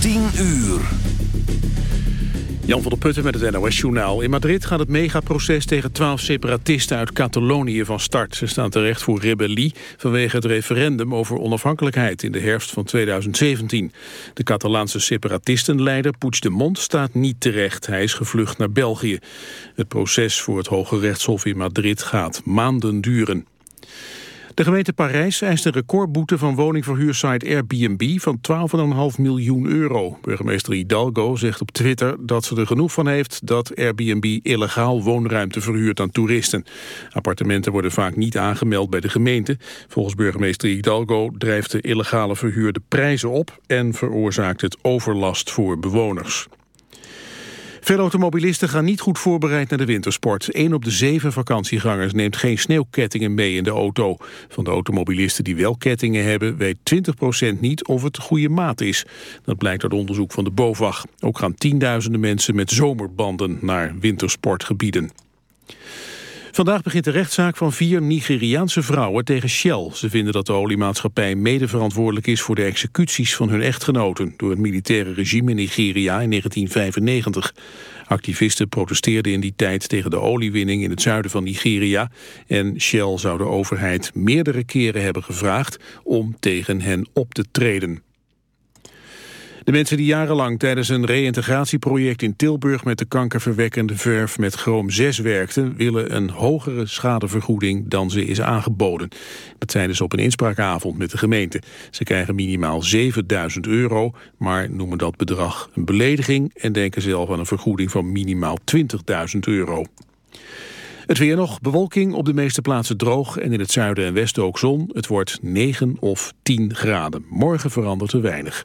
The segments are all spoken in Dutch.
10 uur. Jan van der Putten met het NOS-journaal. In Madrid gaat het megaproces tegen twaalf separatisten uit Catalonië van start. Ze staan terecht voor rebellie vanwege het referendum over onafhankelijkheid in de herfst van 2017. De Catalaanse separatistenleider Puigdemont staat niet terecht. Hij is gevlucht naar België. Het proces voor het Hoge Rechtshof in Madrid gaat maanden duren. De gemeente Parijs eist een recordboete van woningverhuursite Airbnb van 12,5 miljoen euro. Burgemeester Hidalgo zegt op Twitter dat ze er genoeg van heeft dat Airbnb illegaal woonruimte verhuurt aan toeristen. Appartementen worden vaak niet aangemeld bij de gemeente. Volgens burgemeester Hidalgo drijft de illegale verhuur de prijzen op en veroorzaakt het overlast voor bewoners. Veel automobilisten gaan niet goed voorbereid naar de wintersport. Eén op de zeven vakantiegangers neemt geen sneeuwkettingen mee in de auto. Van de automobilisten die wel kettingen hebben... weet 20% niet of het goede maat is. Dat blijkt uit onderzoek van de BOVAG. Ook gaan tienduizenden mensen met zomerbanden naar wintersportgebieden. Vandaag begint de rechtszaak van vier Nigeriaanse vrouwen tegen Shell. Ze vinden dat de oliemaatschappij mede verantwoordelijk is voor de executies van hun echtgenoten door het militaire regime in Nigeria in 1995. Activisten protesteerden in die tijd tegen de oliewinning in het zuiden van Nigeria en Shell zou de overheid meerdere keren hebben gevraagd om tegen hen op te treden. De mensen die jarenlang tijdens een reïntegratieproject in Tilburg met de kankerverwekkende verf met chroom 6 werkten, willen een hogere schadevergoeding dan ze is aangeboden. Dat zeiden ze op een inspraakavond met de gemeente. Ze krijgen minimaal 7000 euro, maar noemen dat bedrag een belediging en denken zelf aan een vergoeding van minimaal 20.000 euro. Het weer nog, bewolking op de meeste plaatsen droog en in het zuiden en westen ook zon. Het wordt 9 of 10 graden. Morgen verandert er weinig.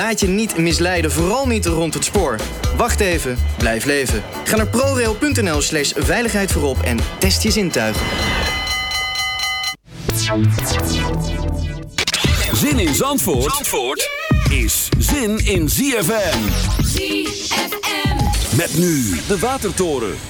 Laat je niet misleiden, vooral niet rond het spoor. Wacht even, blijf leven. Ga naar prorail.nl slash veiligheid voorop en test je zintuigen. Zin in Zandvoort, Zandvoort is zin in ZFM. ZFM. Met nu de Watertoren.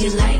you like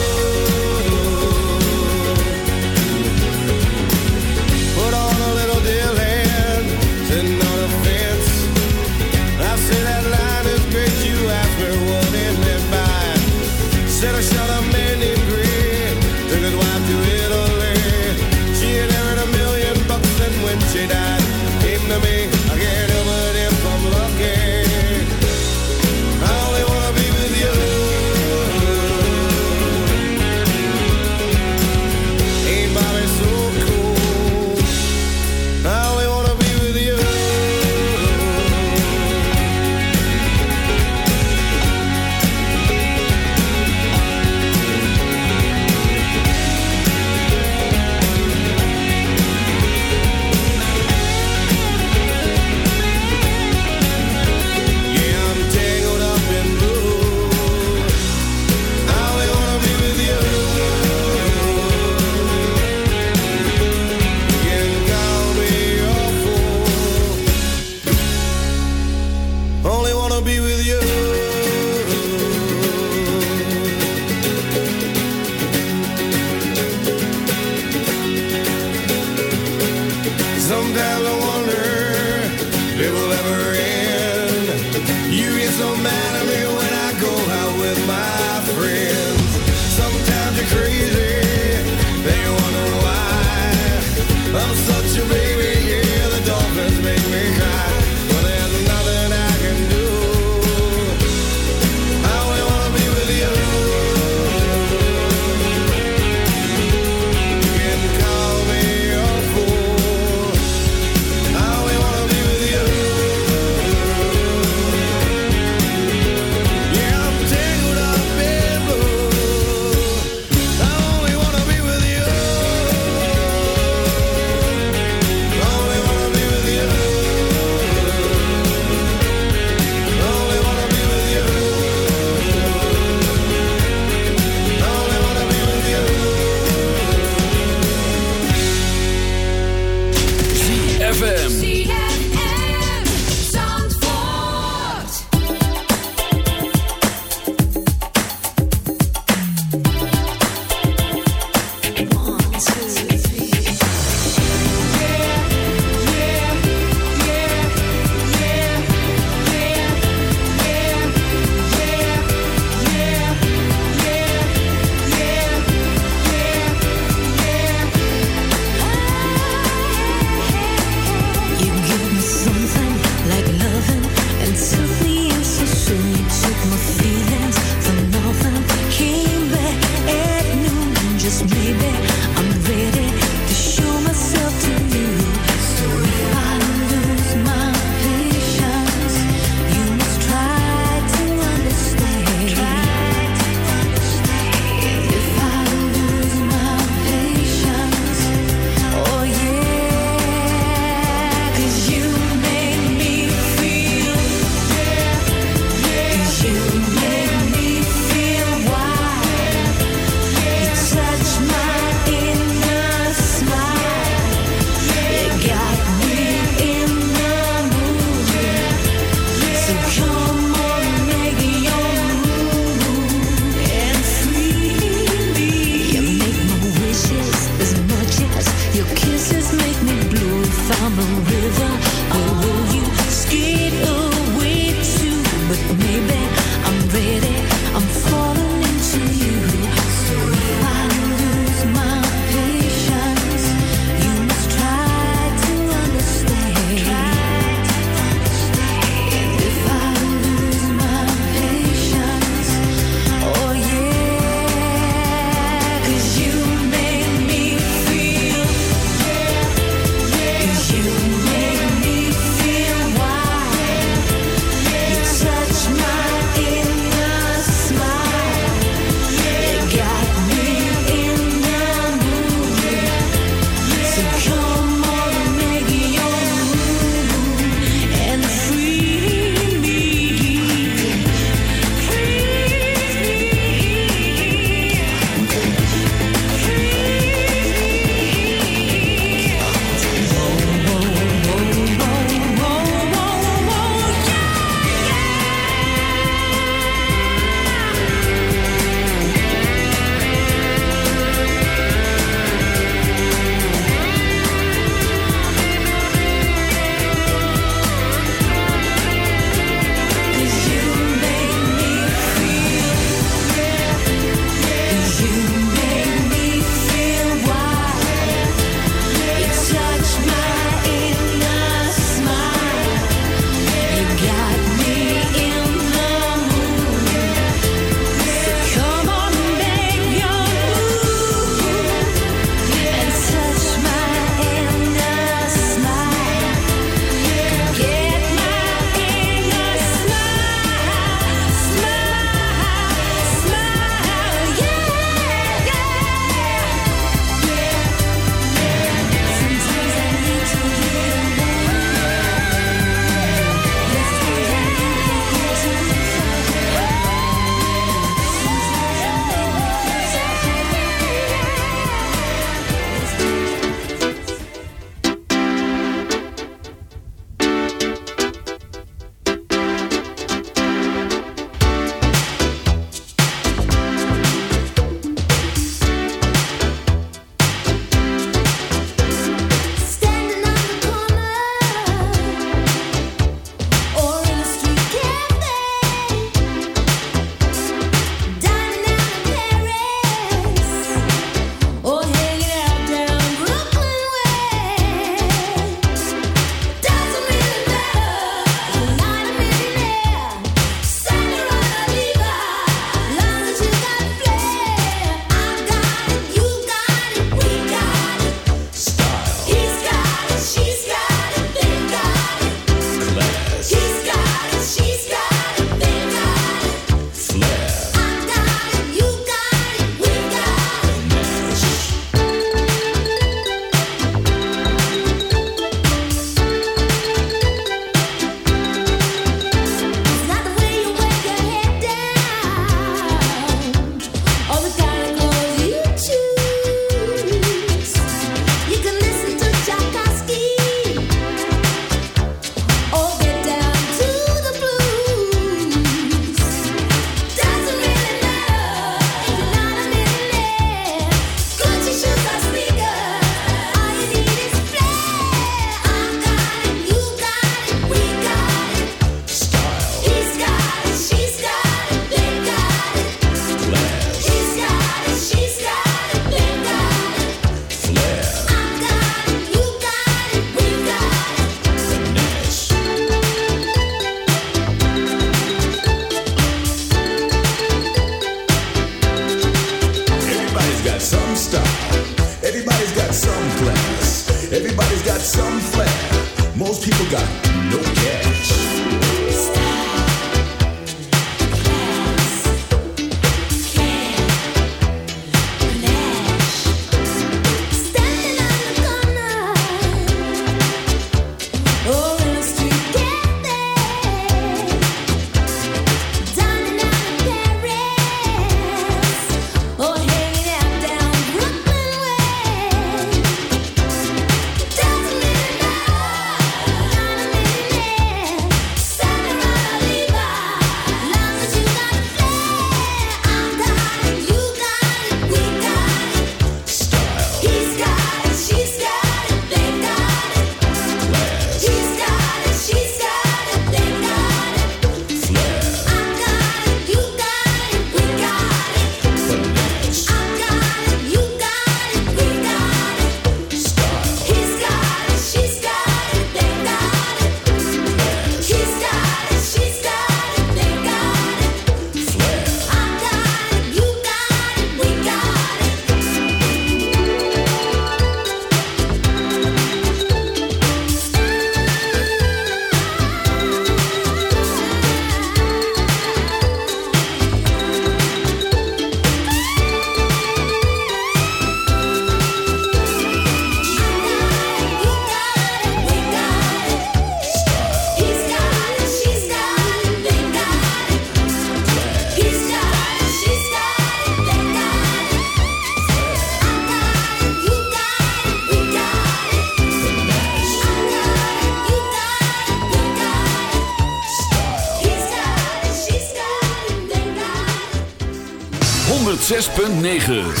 106.9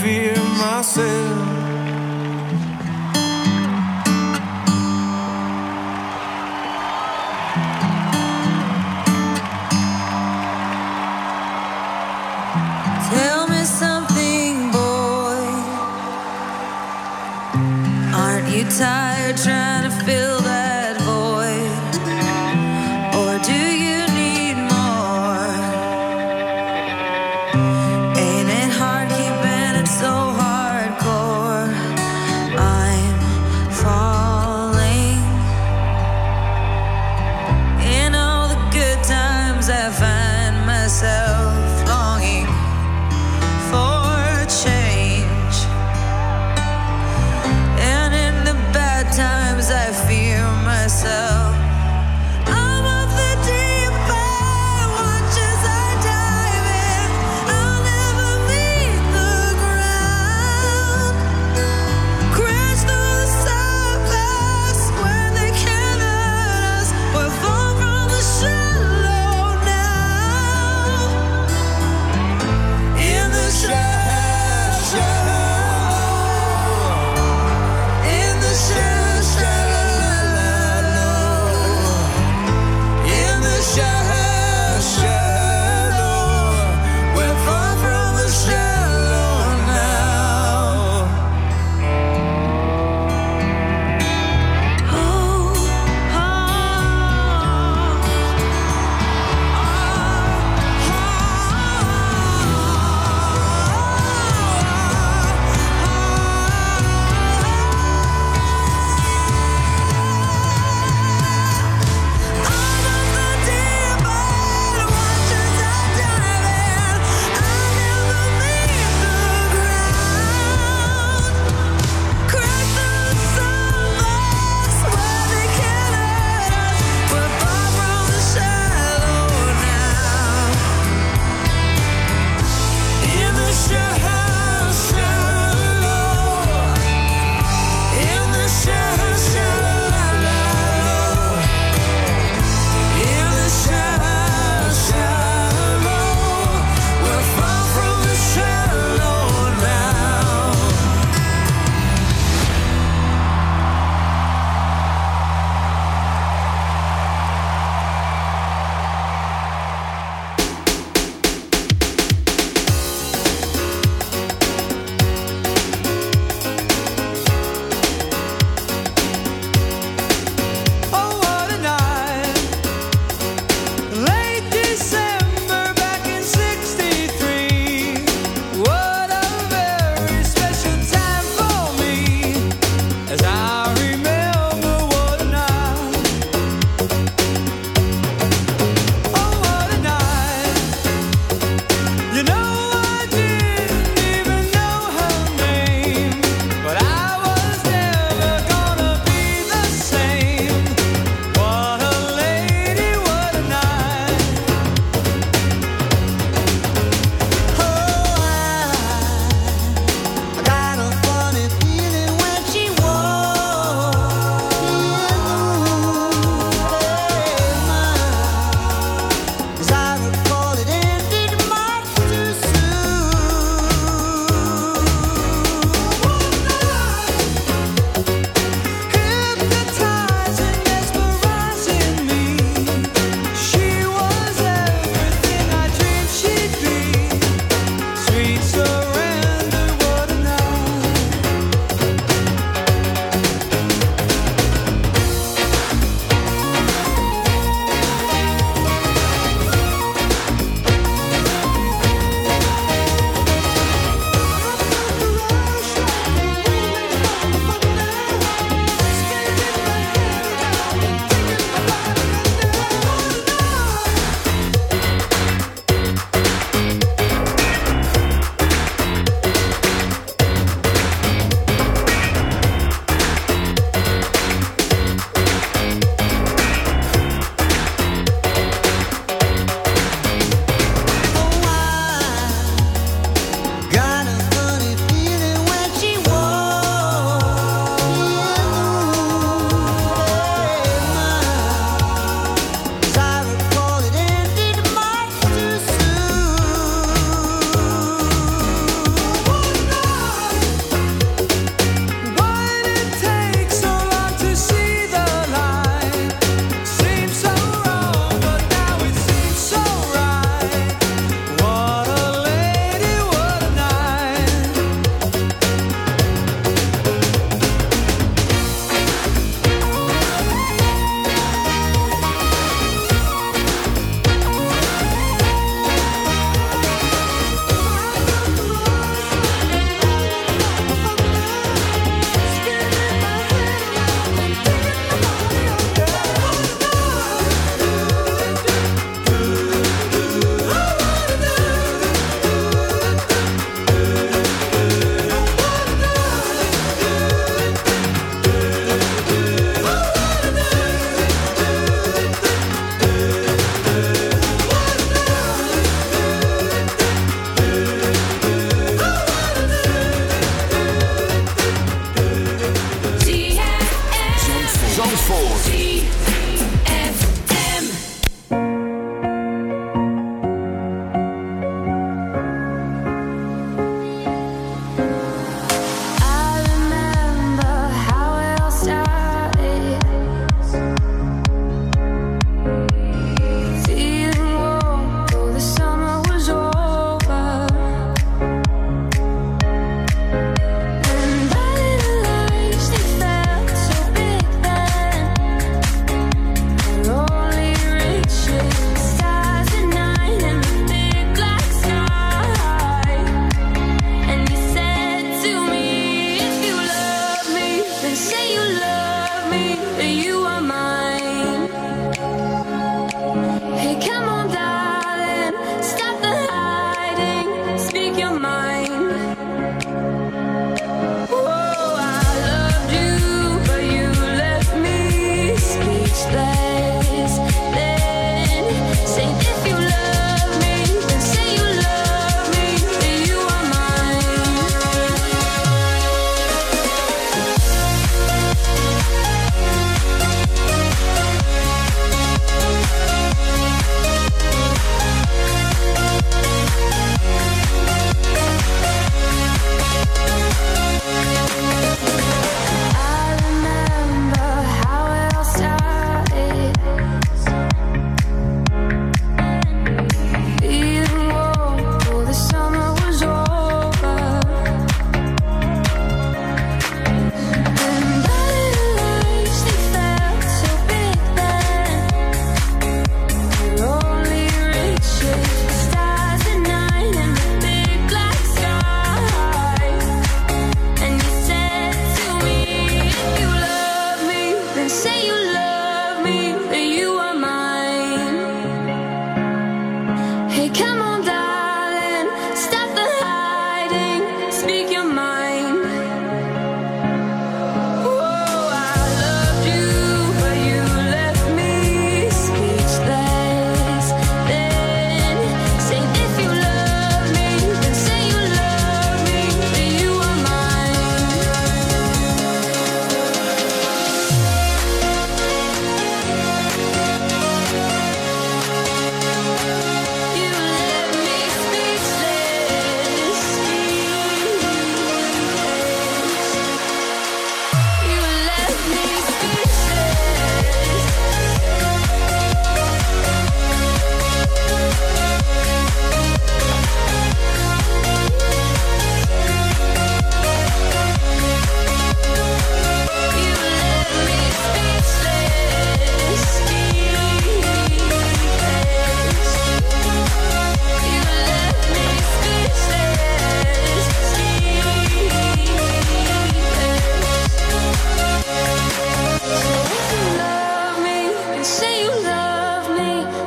fear myself.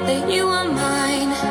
that you are mine.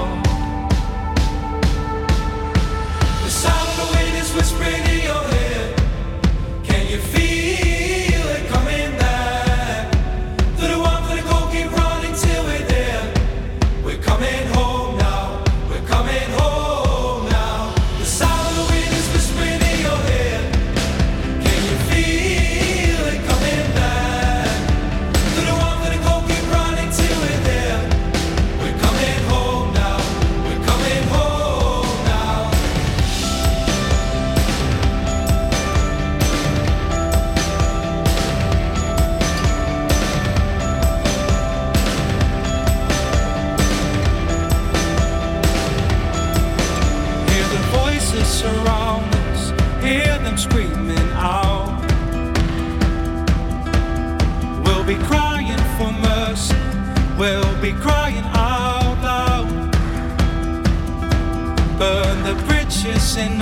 screaming out. We'll be crying for mercy, we'll be crying out loud. Burn the bridges and